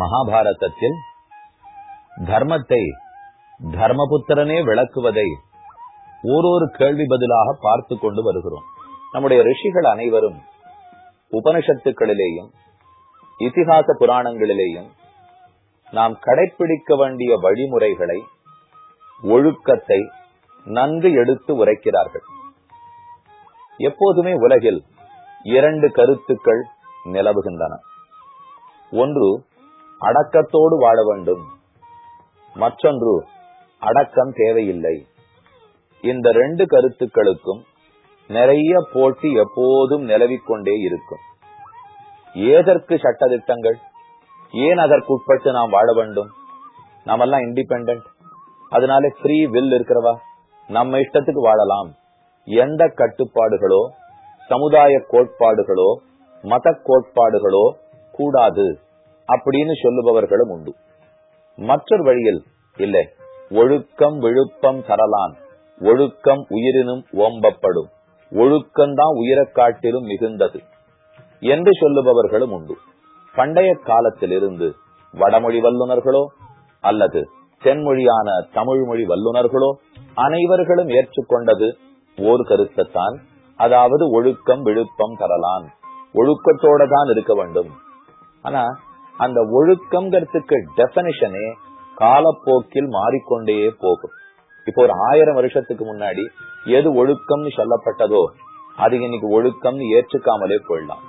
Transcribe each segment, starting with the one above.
மகாபாரதத்தில் தர்மத்தை தர்மபுத்திரனே விளக்குவதை ஓரொரு கேள்வி பதிலாக பார்த்து கொண்டு வருகிறோம். நம்முடைய ரிஷிகள் அனைவரும் உபனிஷத்துக்களிலேயும் இதிகாச புராணங்களிலேயும் நாம் கடைபிடிக்க வேண்டிய வழிமுறைகளை ஒழுக்கத்தை நன்கு எடுத்து உரைக்கிறார்கள். எப்போதுமே உலகில் இரண்டு கருத்துக்கள் நிலவுகின்றன. ஒன்று அடக்கத்தோடு வாழ வேண்டும். மற்றொன்று அடக்கம் தேவையில்லை. இந்த ரெண்டு கருத்துக்களுக்கும் நிறைய போட்டி எப்போதும் நிலவிக் கொண்டே இருக்கும். ஏதற்கு சட்டதிட்டங்கள் ஏன் அதற்குட்பட்டு நாம் வாழ வேண்டும்? நாமெல்லாம் இண்டிபெண்ட் அதனால ஃப்ரீ வில் இருக்கிறவா? நம்ம இஷ்டத்துக்கு வாழலாம். எந்த கட்டுப்பாடுகளோ சமுதாய கோட்பாடுகளோ மத கோட்பாடுகளோ கூடாது. அப்படின்னு சொல்லுபவர்களும் உண்டு. மற்றொரு வழியில் இல்லை ஒழுக்கம் விழுப்பம் தரலான் ஒழுக்கம் உயிரினும் ஓம்பப்படும் ஒழுக்கம்தான் உயிரக் காட்டிலும் மிகுந்தது என்று சொல்லுபவர்களும் உண்டு. பண்டைய காலத்திலிருந்து வடமொழி வல்லுநர்களோ அல்லது தென்மொழியான தமிழ் மொழி வல்லுநர்களோ அனைவர்களும் ஏற்றுக்கொண்டது ஓர் கருத்தைத்தான். அதாவது ஒழுக்கம் விழுப்பம் தரலான் ஒழுக்கத்தோட தான் இருக்க வேண்டும். ஆனா அந்த ஒழுக்கம்ங்கிறதுக்கு டெபனிஷனே காலப்போக்கில் மாறிக்கொண்டே போகும். இப்போ ஒரு ஆயிரம் வருஷத்துக்கு முன்னாடி எது ஒழுக்கம்னு சொல்லப்பட்டதோ அது இன்னைக்கு ஒழுக்கம்னு ஏற்றுக்காமலே போயிடலாம்.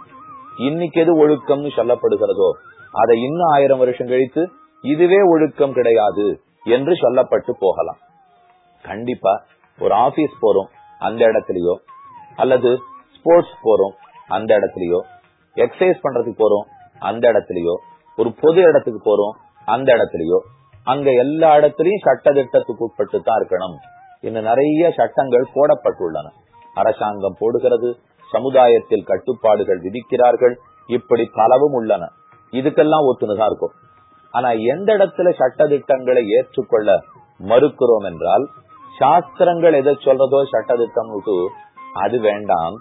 இன்னைக்கு எது ஒழுக்கம்னு சொல்லப்படுகிறதோ அதை இன்னும் ஆயிரம் வருஷம் கழித்து இதுவே ஒழுக்கம் கிடையாது என்று சொல்லப்பட்டு போகலாம். கண்டிப்பா ஒரு ஆபீஸ் போறோம் அந்த இடத்துலயோ அல்லது ஸ்போர்ட்ஸ் போறோம் அந்த இடத்துலயோ எக்ஸசைஸ் பண்றதுக்கு போறோம் அந்த இடத்துலயோ ஒரு பொது இடத்துக்கு போறோம் அந்த இடத்துலயோ. அங்க எல்லா இடத்துலயும் சட்ட திட்டத்துக்கு உட்பட்டு தான் இருக்கணும். இன்னும் நிறைய சட்டங்கள் போடப்பட்டுள்ளன. அரசாங்கம் போடுகிறது சமுதாயத்தில் கட்டுப்பாடுகள் விதிக்கிறார்கள் இப்படி பலவும் உள்ளன. இதுக்கெல்லாம் ஒத்துணுதான் இருக்கும். ஆனா எந்த இடத்துல சட்ட திட்டங்களை ஏற்றுக்கொள்ள மறுக்கிறோம் என்றால் சாஸ்திரங்கள் எதை சொல்றதோ சட்டத்திட்டம் அது வேண்டாம்.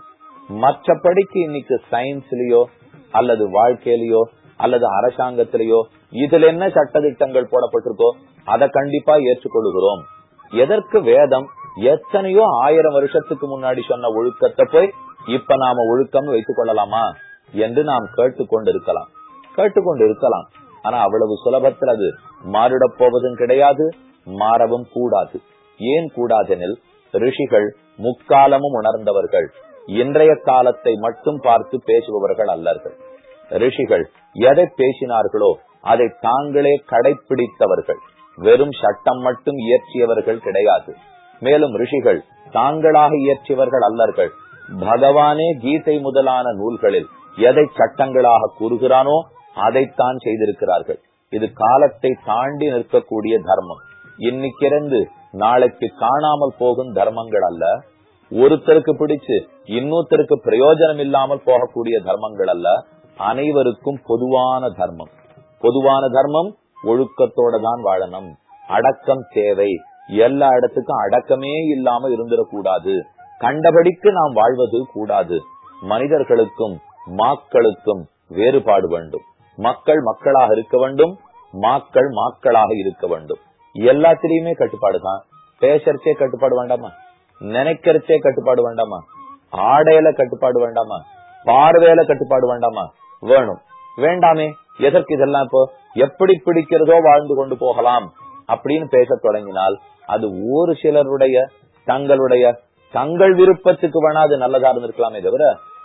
மற்றபடிக்கு இன்னைக்கு சயின்ஸ்லயோ அல்லது வாழ்க்கையிலயோ அல்லது அரசாங்கத்திலேயோ இதுல என்ன சட்டத்திட்டங்கள் போடப்பட்டிருக்கோ அதை கண்டிப்பா ஏற்றுக்கொள்கிறோம். எதற்கு வேதம் எத்தனையோ ஆயிரம் வருஷத்துக்கு முன்னாடி சொன்ன ஒழுக்கத்தை போய் இப்ப நாம ஒழுக்கம் வைத்துக் கொள்ளலாமா என்று நாம் கேட்டுக்கொண்டு இருக்கலாம் கேட்டுக்கொண்டு இருக்கலாம் ஆனா அவ்வளவு சுலபத்தில் அது மாறிடப் போவதும் கிடையாது மாறவும் கூடாது. ஏன் கூடாதெனில் ரிஷிகள் முக்காலமும் உணர்ந்தவர்கள் இன்றைய காலத்தை மட்டும் பார்த்து பேசுபவர்கள் அல்லர்கள். ரிஷிகள் எதை பேசினார்களோ அதை தாங்களே கடைபிடித்தவர்கள் வெறும் சட்டம் மட்டும் இயற்றியவர்கள் கிடையாது. மேலும் ரிஷிகள் தாங்களாக இயற்றியவர்கள் அல்லர்கள். பகவானே கீதை முதலான நூல்களில் எதை சட்டங்களாக கூறுகிறானோ அதைத்தான் செய்திருக்கிறார்கள். இது காலத்தை தாண்டி நிற்கக்கூடிய தர்மம். இன்னைக்கிறந்து நாளைக்கு காணாமல் போகும் தர்மங்கள் அல்ல. ஒருத்தருக்கு பிடிச்சு இன்னொருத்தருக்கு பிரயோஜனம் இல்லாமல் போகக்கூடிய தர்மங்கள் அல்ல. அனைவருக்கும் பொதுவான தர்மம். பொதுவான தர்மம் ஒழுக்கத்தோட தான் வாழணும். அடக்கம் தேவை. எல்லா இடத்துக்கும் அடக்கமே இல்லாம இருந்துடக்கூடாது. கண்டபடிக்கு நாம் வாழ்வது கூடாது. மனிதர்களுக்கும் மாக்களுக்கும் வேறுபாடு வேண்டும். மக்கள் மக்களாக இருக்க வேண்டும். மாக்கள் மாக்களாக இருக்க வேண்டும். எல்லாத்திலயுமே கட்டுப்பாடு தான். பேசறதே கட்டுப்பாடு வேண்டாமா? நினைக்கிறதே கட்டுப்பாடு வேண்டாமா? ஆடையில கட்டுப்பாடு வேண்டாமா? பார்வையில கட்டுப்பாடு வேண்டாமா? வேணும். வேண்டாமே எதற்கு இதெல்லாம் இப்போ? எப்படி பிடிக்கிறதோ வாழ்ந்து கொண்டு போகலாம் அப்படின்னு பேச தொடங்கினால் அது ஒரு சிலருடைய தங்களுடைய தங்கள் விருப்பத்துக்கு வேணா அது நல்லதா இருந்திருக்கலாமே தவிர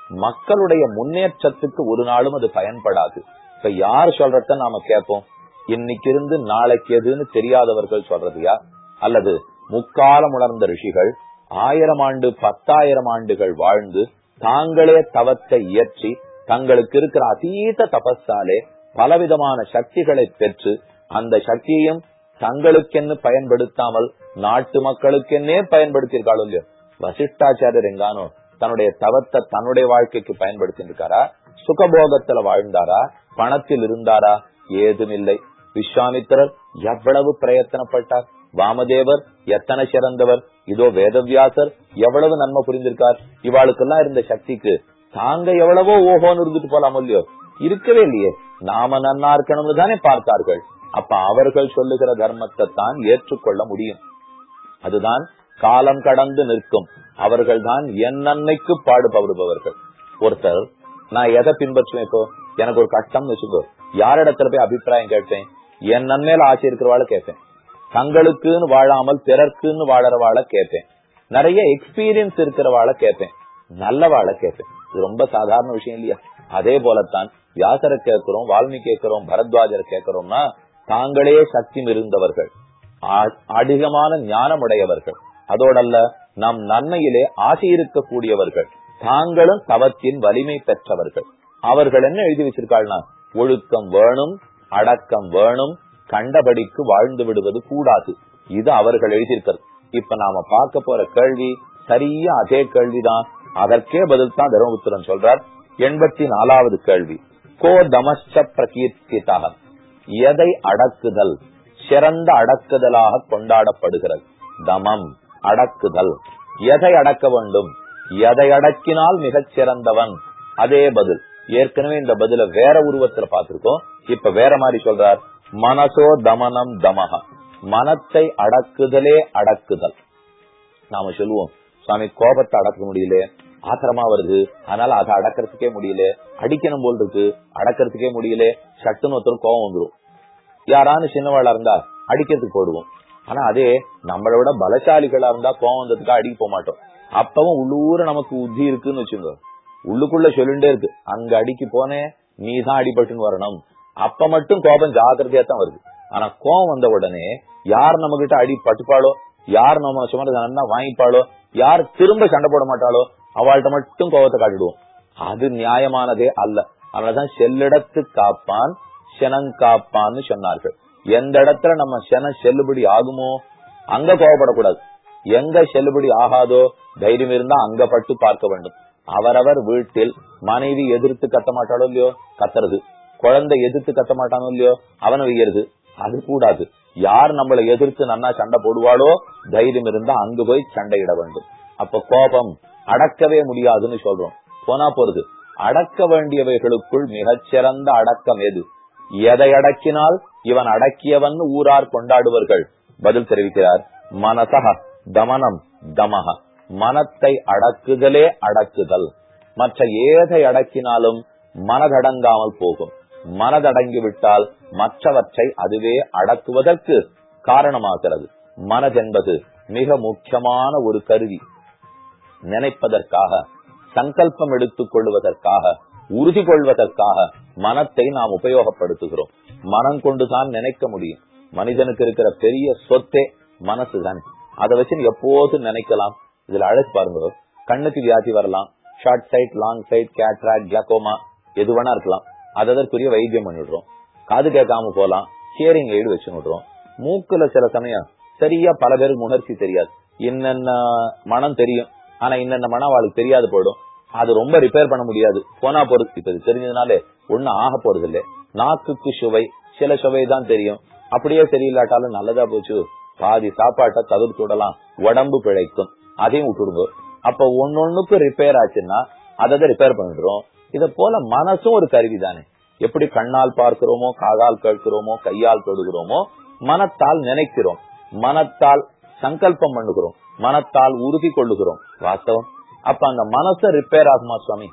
மக்களுடைய முன்னேற்றத்துக்கு ஒரு நாளும் அது பயன்படாது. இப்ப யார் சொல்றத நாம கேட்போம்? இன்னைக்கு இருந்து நாளைக்கு எதுன்னு தெரியாதவர்கள் சொல்றதையா? அல்லது முக்காலம் உணர்ந்த ரிஷிகள் ஆயிரம் ஆண்டு பத்தாயிரம் ஆண்டுகள் வாழ்ந்து தாங்களே தவத்தை இயற்றி தங்களுக்கு இருக்கிற அதீத தபஸாலே பலவிதமான சக்திகளை பெற்று அந்த சக்தியையும் தங்களுக்கென்னு பயன்படுத்தாமல் நாட்டு மக்களுக்கென்னே பயன்படுத்தியிருக்காளோ இல்லையோ? வசிஷ்டாச்சாரியர் எங்கானோ தன்னுடைய தவத்தை தன்னுடைய வாழ்க்கைக்கு பயன்படுத்தியிருக்காரா? சுகபோகத்துல வாழ்ந்தாரா? பணத்தில் இருந்தாரா? ஏதும் இல்லை. விஸ்வாமித்திரர் எவ்வளவு பிரயத்தனப்பட்டார். வாமதேவர் எத்தனை சிறந்தவர். இதோ வேதவியாசர் எவ்வளவு நன்மை புரிந்திருக்கார். இவாளுக்கெல்லாம் இருந்த சக்திக்கு தாங்க எவ்வளவோ ஓஹோன்னு இருந்துட்டு போலாம் இல்லையோ? இருக்கவே இல்லையே. நாம நன்னா இருக்கணும்னு தானே பார்த்தார்கள். அப்ப அவர்கள் சொல்லுகிற தர்மத்தை தான் ஏற்றுக்கொள்ள முடியும். அதுதான் காலம் கடந்து நிற்கும். அவர்கள் தான் என் நன்மைக்கு பாடுபடுபவர்கள். ஒருத்தர் நான் எதை பின்பற்றுவேன் இப்போ? எனக்கு ஒரு கஷ்டம் வச்சுக்கோ. யாரிடத்துல போய் அபிப்பிராயம் கேட்பேன் என் நன்மையில ஆசை இருக்கிறவாள கேட்பேன் தங்களுக்குன்னு வாழாமல் பிறர்க்குன்னு வாழறவாள கேட்பேன் நிறைய எக்ஸ்பீரியன்ஸ் இருக்கிறவாள கேட்பேன் நல்லவாழ கேட்பேன் இது ரொம்ப சாதாரண விஷயம் இல்லையா? அதே போலத்தான் வியாசரை கேட்கிறோம் வால்மீகி கேட்கிறோம் பரத்வாஜரை கேட்கிறோம்னா தாங்களே சக்தி இருந்தவர்கள் அதிகமான ஞானம் உடையவர்கள் அதோடல்ல நம் நன்மையிலே ஆசை இருக்கக்கூடியவர்கள் தாங்களும் தவத்தின் வலிமை பெற்றவர்கள். அவர்கள் என்ன எழுதி வச்சிருக்காள்னா ஒழுக்கம் வேணும் அடக்கம் வேணும் கண்டபடிக்கு வாழ்ந்து விடுவது கூடாது. இது அவர்கள் எழுதியிருக்கிறது. இப்ப நாம பார்க்க போற கேள்வி சரியா அதே கேள்விதான். அதற்கே பதில் தான் தர்மபுத்திரன் சொல்றார். எண்பத்தி நாலாவது கேள்வி. கோ தமஸ்ச பிரகீர்த்திதாக எதை அடக்குதல்? சிறந்த அடக்குதலாக கொண்டாடப்படுகிறது. தமம் அடக்குதல். எதை அடக்க வேண்டும்? எதை அடக்கினால் மிகச் சிறந்தவன்? அதே பதில். ஏற்கனவே இந்த பதில வேற உருவத்துல பார்த்திருக்கோம். இப்ப வேற மாதிரி சொல்றார். மனசோ தமனம் தமக மனத்தை அடக்குதலே அடக்குதல். நாம சொல்லுவோம் சுவாமி கோபத்தை அடக்க முடியல ஆத்திரமா வருது. அதனால அதை அடக்கிறதுக்கே முடியல. அடிக்கணும் போல் இருக்கு. அடக்கிறதுக்கே முடியல. சட்டுன்னு ஒருத்தர் கோபம் வந்துடும் யாரானு சின்னவாளா இருந்தா அடிக்கிறதுக்கு போடுவோம். ஆனா அதே நம்மளை விட பலசாலிகளா இருந்தா கோவம் வந்ததுக்கா அடிக்க போக மாட்டோம். அப்பவும் உள்ளூர நமக்கு உத்தி இருக்குன்னு வச்சுங்க உள்ளுக்குள்ள சொல்லிண்டே இருக்கு. அங்க அடிக்கு போனேன் நீ தான் அடிபட்டுன்னு வரணும். அப்ப மட்டும் கோபம் ஜாக்கிரதையா தான் வருது. ஆனா கோபம் வந்த உடனே யார் நம்ம கிட்ட அடி பட்டுப்பாளோ யார் நம்ம சுமரா வாங்கிப்பாளோ யார் திரும்ப சண்டை போட மாட்டாளோ அவள்கிட்ட மட்டும் கோபத்தை காட்டிடுவோம். அது நியாயமானதே அல்ல. அதனாலதான் செல்லிடத்து காப்பான் செனங்காப்பான்னு சொன்னார்கள். எந்த இடத்துல நம்ம சென செல்லுபடி ஆகுமோ அங்க கோவப்படக்கூடாது எங்க செல்லுபடி ஆகாதோ தைரியம் இருந்தா அங்க பட்டு பார்க்க வேண்டும். அவரவர் வீட்டில் மனைவி எதிர்த்து கத்த மாட்டாளோ இல்லையோ? கத்துறது. குழந்தை எதிர்த்து கத்த மாட்டானோ இல்லையோ? அவனை வைக்கிறது அது கூடாது. யார் நம்மளை எதிர்த்து நன்னா சண்டை போடுவாளோ தைரியம் இருந்தா அங்கு போய் சண்டையிட வேண்டும். அப்ப கோபம் அடக்கவே முடியாதுன்னு சொல்றோம். போனா போறது. அடக்க வேண்டியவைகளுக்குள் மிகச்சிறந்த அடக்கம் எது? எதை அடக்கினால்? இவன் அடக்கியவன் ஊரார் கொண்டாடுவர்கள். பதில் தெரிவிக்கிறார். மனசக தமனம் தமக மனத்தை அடக்குதலே அடக்குதல். மற்ற ஏதை அடக்கினாலும் மனதடங்காமல் போகும். மனதடங்கி விட்டால் மற்றவற்றை அதுவே அடக்குவதற்கு காரணமாகிறது. மனதென்பது மிக முக்கியமான ஒரு கருவி. நினைப்பதற்காக சங்கல்பம் எடுத்துக் கொள்வதற்காக உறுதி கொள்வதற்காக மனத்தை நாம் உபயோகப்படுத்துகிறோம். மனம் கொண்டுதான் நினைக்க முடியும். மனிதனுக்கு இருக்கிற பெரிய சொத்தே மனசுதான். அதை வச்சு எப்போது நினைக்கலாம். இதுல அழைச்சு பாருங்க. கண்ணுக்கு வியாதி வரலாம். Short sight long sight cataract glaucoma எது வேணா இருக்கலாம். அதற்குரிய வைத்தியம் பண்ணிடுறோம். காது கேட்காம போலாம். ஹியரிங் எய்டு வச்சு விடுறோம். மூக்குல சில சமயம் சரியா பல பேருக்கு உணர்ச்சி தெரியாது. என்னென்ன மனம் தெரியும்? ஆனா இந்த மனம் அவளுக்கு தெரியாது போயிடும். அது ரொம்ப ரிப்பேர் பண்ண முடியாது. போனா போறது இப்ப தெரிஞ்சதுனாலே ஒண்ணு ஆக போறது இல்ல நாக்குக்கு சுவை சில சுவை தான் தெரியும். அப்படியே தெரியலாட்டாலும் நல்லதா போச்சு. பாதி சாப்பாட்டை தவிர்த்து விடலாம். உடம்பு பிழைக்கும். அதையும் விட்டுடுங்க அப்ப ஒன்னொன்னுக்கு ரிப்பேர் ஆச்சுன்னா அதை ரிப்பேர் பண்ணிடுறோம். இத போல மனசும் ஒரு கருவி தானே. எப்படி கண்ணால் பார்க்கிறோமோ காதால் கேட்கிறோமோ கையால் தொடுகிறோமோ மனத்தால் நினைக்கிறோம். மனத்தால் சங்கல்பம் பண்ணுகிறோம். மனத்தால் உறுதி கொள்ளுகிறோம். வாஸ்தவம். அப்ப அந்த மனச ரிப்பேர் ஆகுமா சுவாமி?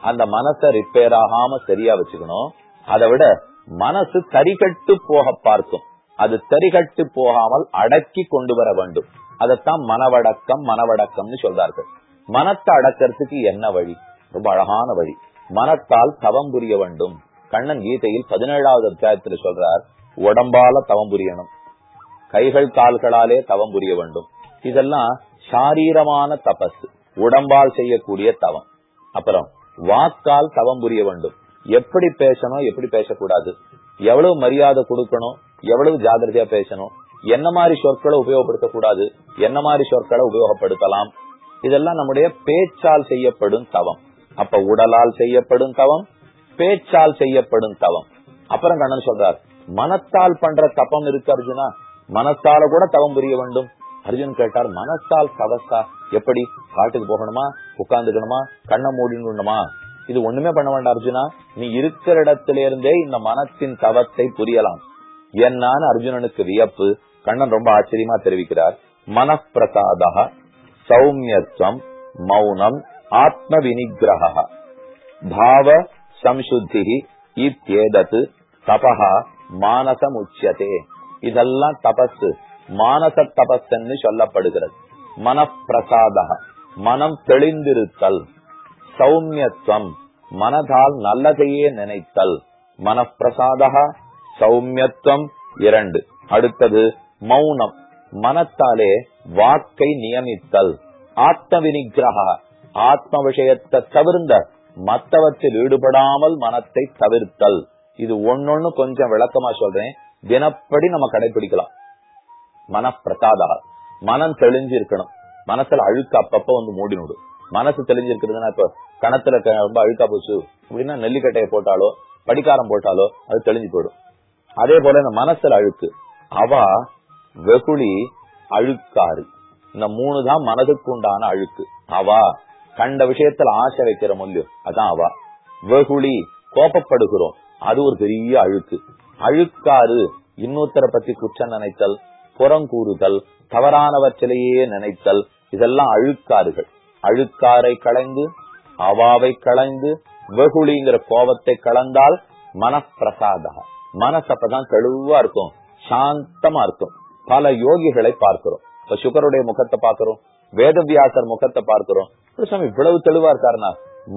அந்த மனச ரிப்பேர் ஆகாம சரியா வச்சுக்கணும். அதை விட மனசு தரிகட்டு போக பார்க்கும். அது தரிகட்டு போகாமல் அடக்கி கொண்டு வர வேண்டும். அதத்தான் மனவடக்கம் மனவடக்கம்னு சொல்றார்கள் மனத்தை அடக்கிறதுக்கு என்ன வழி? ரொம்ப அழகான வழி. மனத்தால் தவம் புரிய வேண்டும். கண்ணன் கீதையில் பதினேழாவது அத்தியாயத்தில் சொல்றார் உடம்பால தவம் புரியணும். கைகள் கால்களாலே தவம் புரிய வேண்டும். இதெல்லாம் சாரீரமான தபஸ் உடம்பால் செய்யக்கூடிய தவம். அப்புறம் வாக்கால் தவம் புரிய வேண்டும். எப்படி பேசணும் எப்படி பேசக்கூடாது? எவ்வளவு மரியாதை கொடுக்கணும் எவ்வளவு ஜாகிரதையா பேசணும்? என்ன மாதிரி சொற்களை உபயோகப்படுத்தக்கூடாது? என்ன மாதிரி சொற்களை உபயோகப்படுத்தலாம்? இதெல்லாம் நம்முடைய பேச்சால் செய்யப்படும் தவம். அப்ப உடலால் செய்யப்படும் தவம் பேச்சால் செய்யப்படும் தவம். அப்புறம் கண்ணன் சொல்றார் மனத்தால் பண்ற தப்பம் இருக்கு அர்ஜுனா மனத்தால கூட தவம் புரிய வேண்டும். அர்ஜுன் கேட்டார் மனத்தால் தவசா எப்படி? காட்டுக்கு போகணுமா? உட்கார்ந்துக்கணுமா? கண்ணை மூடிணுமா இது ஒண்ணுமே பண்ண வேண்டாம் அர்ஜுனா. நீ இருக்கிற இடத்துல இருந்தே இந்த மனத்தின் தவத்தை புரியலாம். என்னான்னு அர்ஜுனனுக்கு வியப்பு. கண்ணன் ரொம்ப ஆச்சரியமா தெரிவிக்கிறார். மனப்பிரசாதா சௌமியத்துவம் மௌனம் ஆத்ம வினிகிரக பாவ சம்சுத்தி இத்தேதத்து தபஹா மானசம் உச்சியதே இதெல்லாம் தபஸ் மானச தபஸ்ன்னு சொல்லப்படுகிறது. மனப்பிரசாத மனம் தெளிந்திருத்தல் சௌமியத்துவம் மனதால் நல்லதையே நினைத்தல். மனப்பிரசாத சௌமியத்துவம் இரண்டு. அடுத்தது மௌனம் மனத்தாலே வாக்கை நியமித்தல். ஆத்ம வினிகிரக ஆத்ம விஷயத்தை தவிர்ந்த மத்தவத்தில் ஈடுபடாமல் மனத்தை தவிர்த்தல். இது ஒன்னொன்னு கொஞ்சம் விளக்கமா சொல்றேன். தினப்படி நம்ம கடைபிடிக்கலாம். மனப்பிரசாதா மனம் தெளிஞ்சிருக்கணும். மனசுல அழுக்கு அப்பப்ப வந்து மூடினுடும் மனசு தெளிஞ்சிருக்கிறதுனா இப்ப கணத்துல ரொம்ப அழுக்கா போச்சு அப்படின்னா நெல்லிக்கட்டையை போட்டாலோ படிக்காரம் போட்டாலோ அது தெளிஞ்சு போயிடும். அதே போல இந்த மனசுல அழுக்கு. அவ வெகுளி அழுக்காறு இந்த மூணு தான் மனதுக்கு உண்டான அழுக்கு. அவா கண்ட விஷயத்துல ஆசை வைக்கிற முல்லியம் அதான் அவா. வெகுளி கோபப்படுகிறோம். அது ஒரு பெரிய அழுக்கு. அழுக்காறு இன்னொருத்தரை பத்தி குற்றம் நினைத்தல் புறங்கூறுதல் தவறானவற்றிலேயே நினைத்தல் இதெல்லாம் அழுக்காறுகள். அழுக்காரை களைந்து அவாவை களைந்து வெகுளிங்கிற கோபத்தை கலந்தால் மனப்பிரசாதா மனசப்பதான் தெளிவா இருக்கும் சாந்தமா இருக்கும். பல யோகிகளை பார்க்கிறோம். இப்ப சுகருடைய முகத்தை பார்க்கிறோம் வேதவியாசர் முகத்தை பார்க்கிறோம். சாமி இவ்வளவு தெளிவா இருக்காருனா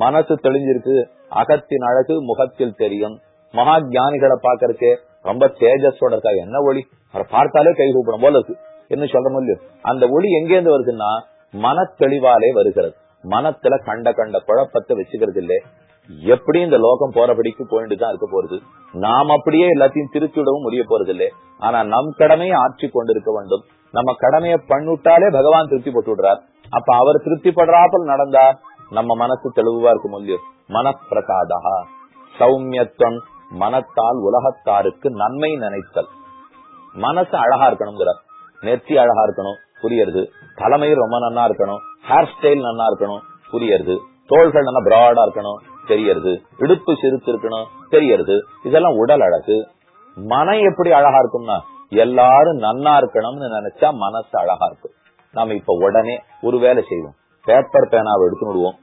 மனசு தெளிஞ்சிருக்கு அகத்தின் அழகு முகத்தில் தெரியும். மகா ஞானிகளை பாக்கறதுக்கு ரொம்ப தேஜஸோட இருக்கா? என்ன ஒளி? அவரை பார்த்தாலே கை கூப்பிடும் போல இருக்கு. என்ன சொல்ற முடியும் அந்த ஒளி எங்கேருந்து வருதுன்னா மன தெளிவாலே வருகிறது. மனத்துல கண்ட கண்ட குழப்பத்தை வச்சுக்கிறது இல்லை எப்படி இந்த லோகம் போறபடிக்கு போயிட்டு தான் இருக்க போறது நாம் அப்படியே எல்லாத்தையும் திருத்திவிடவும் முடிய போறது இல்லை ஆனா நம் கடமையை ஆட்சி கொண்டிருக்க வேண்டும். நம்ம கடமையை பண்ணுட்டாலே பகவான் திருப்தி போட்டு விடுறார். அப்ப அவர் திருப்தி படுறாப்பல் நடந்தா நம்ம மனசு தெளிவா இருக்கும் முடியும் மனப்பிரசாதா சௌமியத்துவம் மனத்தால் உலகத்தாருக்கு நன்மை நினைத்தல். மனசு அழகா இருக்கணுங்கிறார் நெத்தி அழகா இருக்கணும் புரியறது. தலைமை ரொம்ப நன்னா இருக்கணும். ஹேர் ஸ்டைல் நன்னா இருக்கணும் புரியறது. தோள்கள் நல்லா பிராடா இருக்கணும் தெரியறது. இடுப்பு சிரித்து இருக்கணும் தெரியறது. இதெல்லாம் உடல் அழகு. மனம் எப்படி அழகா இருக்கும்னா எல்லாரும் நன்னா இருக்கணும்னு நினைச்சா மனசு அழகா இருக்கும். நாம இப்ப உடனே ஒரு வேலை செய்வோம். பேப்பர் பேனாவை எடுத்து விடுவோம்.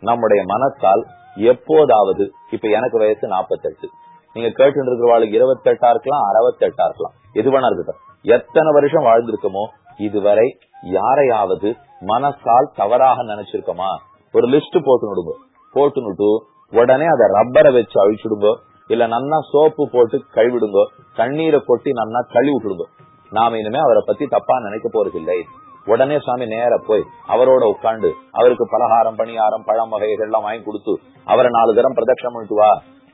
நம்முடைய மனத்தால் எப்போதாவது இப்ப எனக்கு வயசு நாற்பத்தெட்டு நீங்க கேட்டு இருக்கிறவாளுக்கு இருபத்தெட்டா இருக்கலாம் அறுபத்தெட்டா இருக்கலாம். எது வேணா இருக்கட்டும். எத்தனை வருஷம் வாழ்ந்திருக்கோமோ இதுவரை யாரையாவது மனசால் தவறாக நினைச்சிருக்கோமா? ஒரு லிஸ்ட் போட்டு விடுங்க. போட்டு நுட்டு உடனே அதை ரப்பரை வச்சு அழிச்சுடுங்க இல்ல நன்னா சோப்பு போட்டு கழுவிடுங்க. தண்ணீரை கொட்டி நன்னா கழுவி விட்டுடுங்க. நாம இனிமே அவரை பத்தி தப்பா நினைக்க போறது இல்லை உடனே சுவாமி நேர போய் அவரோட உட்காந்து அவருக்கு பலகாரம் பணியாரம் பழம் வகைகள் எல்லாம் வாங்கி கொடுத்து அவரை நாலு தரம் பிரதட்சணம் பண்ணிட்டு வா.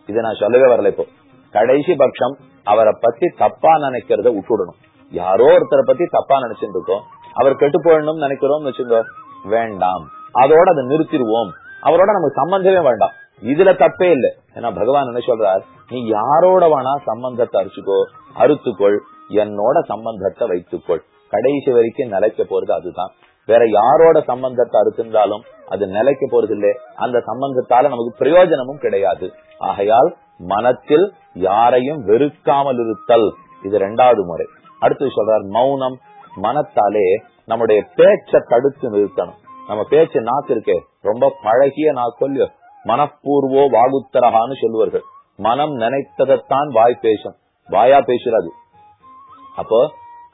இதை நான் சொல்லவே வரல இப்போ. கடைசி பட்சம் அவரை பத்தி தப்பா நினைக்கிறத விட்டுடணும். யாரோ ஒருத்தரை பத்தி தப்பா நினைச்சுட்டு இருக்கோம் அவர் கெட்டு போயிடணும்னு நினைக்கிறோம் வச்சுங்க வேண்டாம். அதோட அதை நிறுத்திடுவோம். அவரோட நமக்கு சம்பந்தமே வேண்டாம். இதுல தப்பே இல்ல. ஏன்னா பகவான் என்ன சொல்றார்? நீ யாரோட வேணா சம்பந்தத்தை அரிச்சுக்கோ அறுத்துக்கொள் என்னோட சம்பந்தத்தை வைத்துக்கொள். கடைசி வரைக்கும் நிலைக்க போறது அதுதான். வேற யாரோட சம்பந்தத்தை அறுத்திருந்தாலும் அது நிலைக்க போறதில்லை. அந்த சம்பந்தத்தால நமக்கு பிரயோஜனமும் கிடையாது. ஆகையால் மனத்தில் யாரையும் வெறுக்காமல் இருத்தல் இது ரெண்டாவது முறை. அடுத்து சொல்றார் மௌனம். மனத்தாலே நம்முடைய பேச்சை தடுத்து நிறுத்தணும். நம்ம பேச்சு நாக்கு இருக்கே ரொம்ப பழகிய நாக்கொல்லியோ மனப்பூர்வோ வாகுத்தரகான்னு சொல்லுவார்கள். மனம் நினைத்ததைத்தான் வாய் பேசும். வாயா பேசுறாது. அப்போ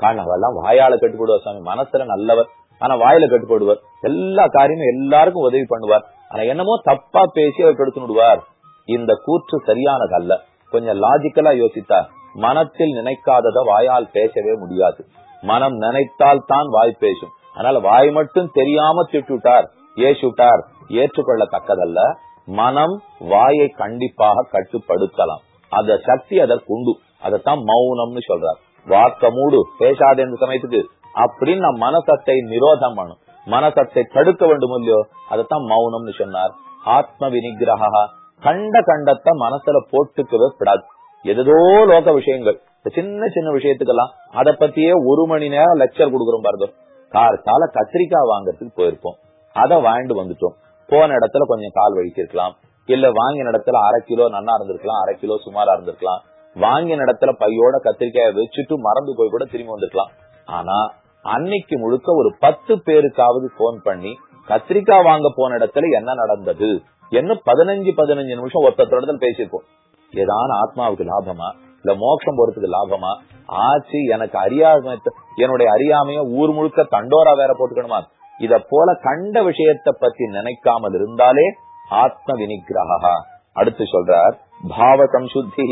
காரணவெல்லாம் வாயால கட்டுப்படுவா சாமி மனசுல நல்லவர். ஆனா வாயில கட்டுப்படுவார். எல்லா காரியமும் எல்லாருக்கும் உதவி பண்ணுவார். ஆனா என்னமோ தப்பா பேசி அவர் கெடுத்து விடுவார். இந்த கூற்று சரியானதல்ல. கொஞ்சம் லாஜிக்கலா யோசித்தார் மனத்தில் நினைக்காதத வாயால் பேசவே முடியாது. மனம் நினைத்தால் தான் வாய் பேசும். அதனால வாய் மட்டும் தெரியாம திட்டுட்டார் ஏசுட்டார் ஏற்றுக்கொள்ளத்தக்கதல்ல. மனம் வாயை கண்டிப்பாக கட்டுப்படுத்தலாம். அந்த சக்தி அதற்கு உண்டு. அதைத்தான் மௌனம்னு சொல்றார். வாக்க மூடு. பேசாத இந்த சமயத்துக்கு. அப்படின்னு நம் மனசத்தை நிரோதம் பண்ணும். மனசத்தை தடுக்க வேண்டும் இல்லையோ? அதைத்தான் மௌனம்னு சொன்னார். ஆத்ம வினிகிரகா கண்ட கண்டத்தை மனசுல போட்டுக்கவே விடாது எதோ லோக விஷயங்கள். சின்ன சின்ன விஷயத்துக்கெல்லாம் அதை பத்தியே ஒரு மணி நேரம் லெக்சர் கொடுக்குறோம் பாருங்க. கார்த்தால கத்திரிக்காய் வாங்கறதுக்கு போயிருப்போம். அதை வாங்கிட்டு வந்துட்டோம். போன இடத்துல கொஞ்சம் கால் வலிச்சிருக்கலாம். இல்ல வாங்கின இடத்துல அரை கிலோ நன்னா இருந்திருக்கலாம். அரை கிலோ சுமாரா இருந்திருக்கலாம். வாங்கின இடத்துல பையோட கத்திரிக்காய வச்சுட்டு மறந்து போய் கூட திரும்பி வந்திருக்கலாம். ஆனா அன்னைக்கு முழுக்க ஒரு பத்து பேருக்காவது போன் பண்ணி கத்திரிக்காய் வாங்க போன இடத்துல என்ன நடந்தது? என்ன பதினஞ்சு பதினஞ்சு நிமிஷம் ஒருத்தர் இடத்துல பேசியிருப்போம் ஏதான ஆத்மாவுக்கு லாபமா? இல்ல மோட்சம் போறதுக்கு லாபமா? ஆச்சு எனக்கு அறியாம என்னுடைய அறியாமைய ஊர் முழுக்க தண்டோரா வேற போட்டுக்கணுமா? இத போல கண்ட விஷயத்தை பத்தி நினைக்காமல் இருந்தாலே ஆத்ம வினிகிரகா அடுத்து சொல்றார் பாவ சம்சுத்தி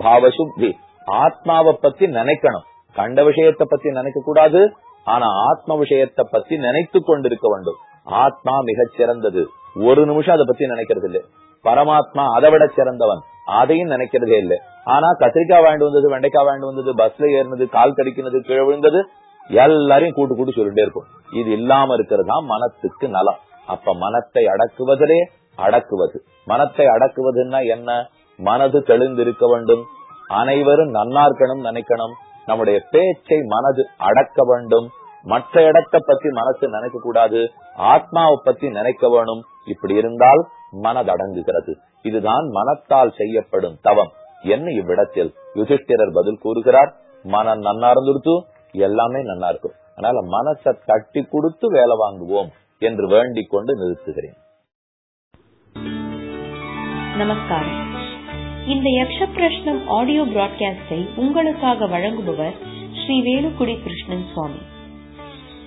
பாவசுத்தி ஆத்மாவை பத்தி நினைக்கணும். கண்ட விஷயத்தை பத்தி நினைக்க கூடாது ஆனா ஆத்ம விஷயத்தை பத்தி நினைத்து கொண்டிருக்க வேண்டும். ஆத்மா மிகச் சிறந்தது. ஒரு நிமிஷம் அதை பத்தி நினைக்கிறது இல்லை பரமாத்மா அதை விட சிறந்தவன். அதையும் நினைக்கிறதே இல்லை. ஆனா கத்திரிக்காய் வாங்கிட்டு வந்தது வெண்டைக்காய் வாங்கிட்டு வந்தது பஸ்ல ஏறினது கால் கடிக்கிறது கீழே விழுந்தது எல்லாரையும் கூட்டு கூட்டு சொல்லிட்டே இருக்கும். இது இல்லாம இருக்கிறது தான் மனத்துக்கு நலம். அப்ப மனத்தை அடக்குவதிலே அடக்குவது. மனத்தை அடக்குவதுன்னா என்ன? மனது தெளிந்திருக்க வேண்டும். அனைவரும் நன்னார்க்கணும் நினைக்கணும். நம்முடைய பேச்சை மனது அடக்க வேண்டும். மற்ற இடத்தை பத்தி மனசு நினைக்க கூடாது ஆத்மாவை பத்தி நினைக்க வேணும். இப்படி இருந்தால் மனதடங்குகிறது. இதுதான் மனத்தால் செய்யப்படும் தவம் என்ன இவ்விடத்தில் யுதிஷ்டிரர் பதில் கூறுகிறார். மனம் நன்னா இருந்துருத்து எல்லாமே நன்னா இருக்கும் அதனால மனசை தட்டி கொடுத்து வேலை வாங்குவோம் என்று வேண்டிக் கொண்டு நிறுத்துகிறேன். நமஸ்காரம். இந்த யக்ஷ பிரஷ்னம் ஆடியோ பிராட்காஸ்டை உங்களுக்காக வழங்குபவர் ஸ்ரீ வேலுக்குடி கிருஷ்ணன் சுவாமி.